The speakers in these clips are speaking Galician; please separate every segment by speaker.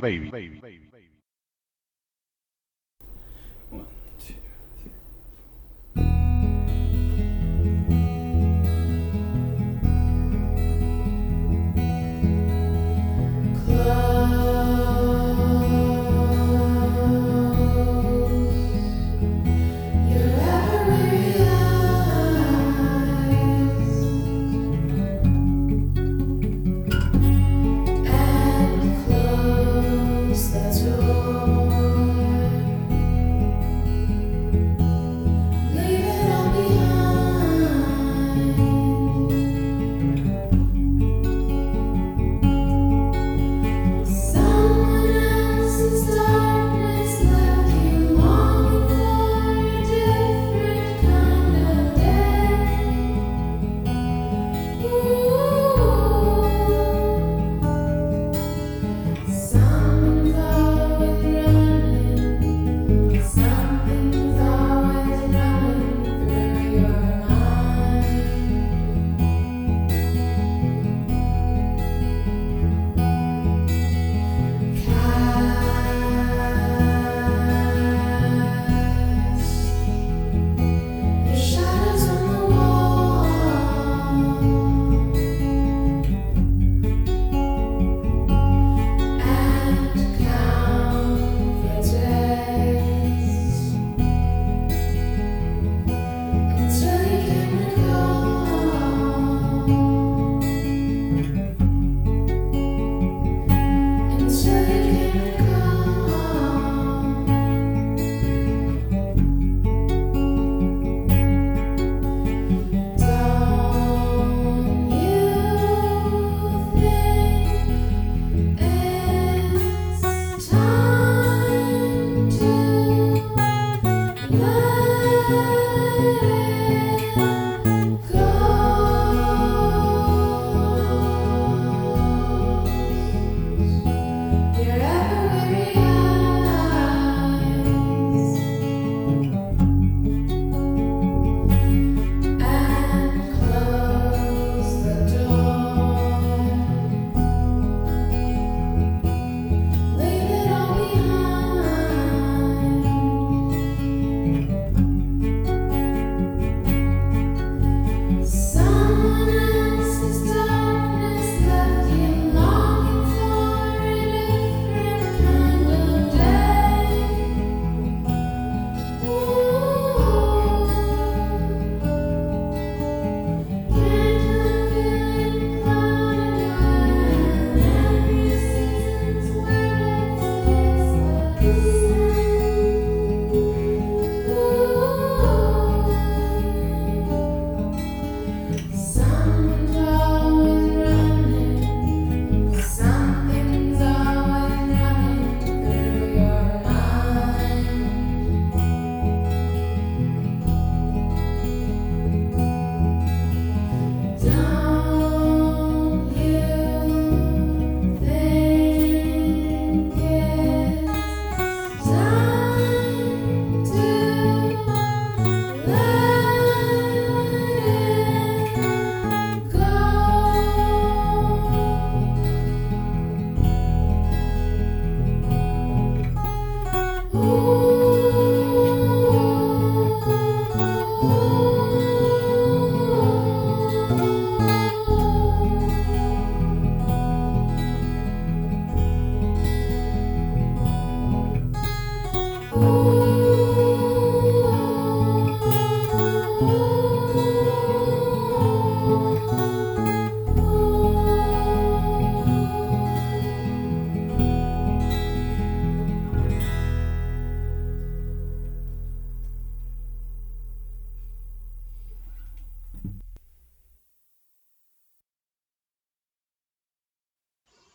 Speaker 1: baby, baby, baby.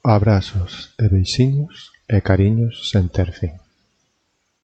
Speaker 1: Abrazos e beixiños e cariños sen ter fin.